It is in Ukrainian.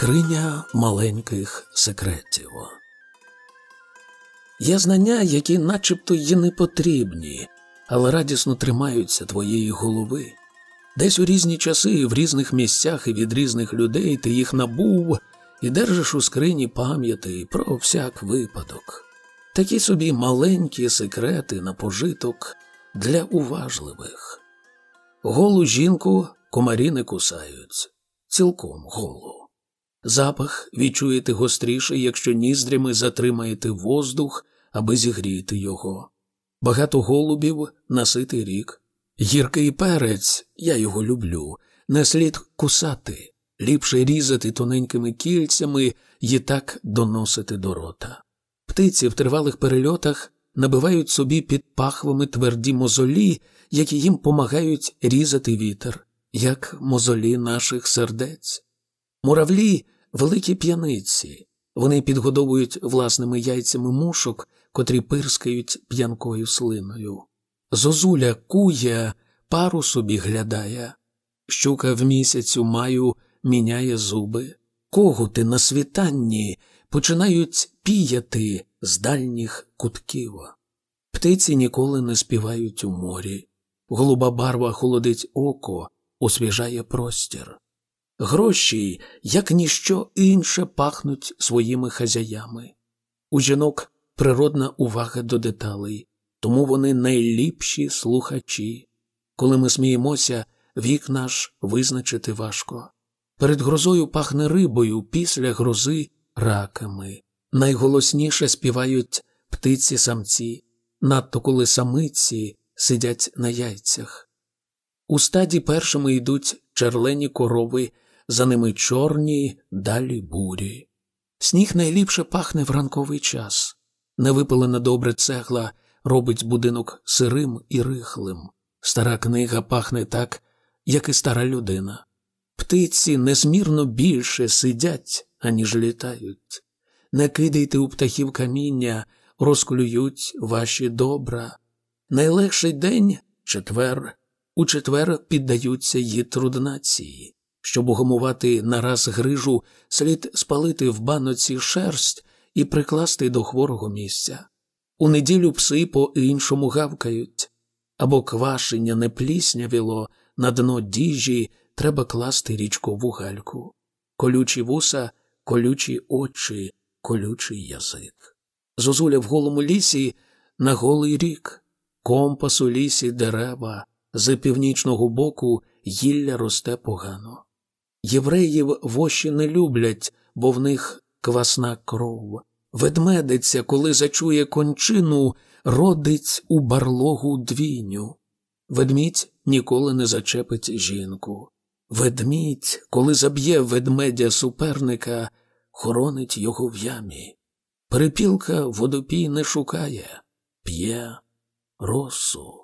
Скриня маленьких секретів. Є знання, які начебто є не потрібні, але радісно тримаються твоєї голови. Десь у різні часи, і в різних місцях і від різних людей ти їх набув і держиш у скрині пам'яті про всяк випадок. Такі собі маленькі секрети на пожиток для уважливих. Голу жінку комарі не кусають, цілком голу. Запах відчуєте гостріше, якщо ніздрями затримаєте воздух, аби зігріти його. Багато голубів наситий рік. Гіркий перець, я його люблю, не слід кусати, ліпше різати тоненькими кільцями і так доносити до рота. Птиці в тривалих перельотах набивають собі під пахвами тверді мозолі, які їм помагають різати вітер, як мозолі наших сердець. Муравлі великі п'яниці. Вони підгодовують власними яйцями мушок, котрі пирскають п'янкою слиною. Зозуля кує, пару собі глядає. Щука в місяцю маю міняє зуби. Когути на світанні починають піяти з дальніх кутків. Птиці ніколи не співають у морі. Голуба барва холодить око, освіжає простір. Гроші, як ніщо інше, пахнуть своїми хазяями. У жінок природна увага до деталей, тому вони найліпші слухачі. Коли ми сміємося, вік наш визначити важко. Перед грозою пахне рибою, після грози раками. Найголосніше співають птиці самці, надто коли самиці сидять на яйцях. У стаді першими йдуть черлені корови за ними чорні, далі бурі. Сніг найліпше пахне в ранковий час. Невипалена добре цегла робить будинок сирим і рихлим. Стара книга пахне так, як і стара людина. Птиці незмірно більше сидять, аніж літають. Не кидайте у птахів каміння, розклюють ваші добра. Найлегший день четвер, у четвер піддаються її труднації. Щоб угамувати нараз грижу, слід спалити в баноці шерсть і прикласти до хворого місця. У неділю пси по іншому гавкають, або квашення не пліснявіло, на дно діжі треба класти річкову гальку, колючі вуса, колючі очі, колючий язик. Зозуля в голому лісі на голий рік, компас у лісі дерева, з північного боку гілля росте погано. Євреїв воші не люблять, бо в них квасна кров. Ведмедиця, коли зачує кончину, родить у барлогу двійню. Ведмідь ніколи не зачепить жінку. Ведмідь, коли заб'є ведмедя суперника, хоронить його в ямі. Перепілка водопій не шукає, п'є росу.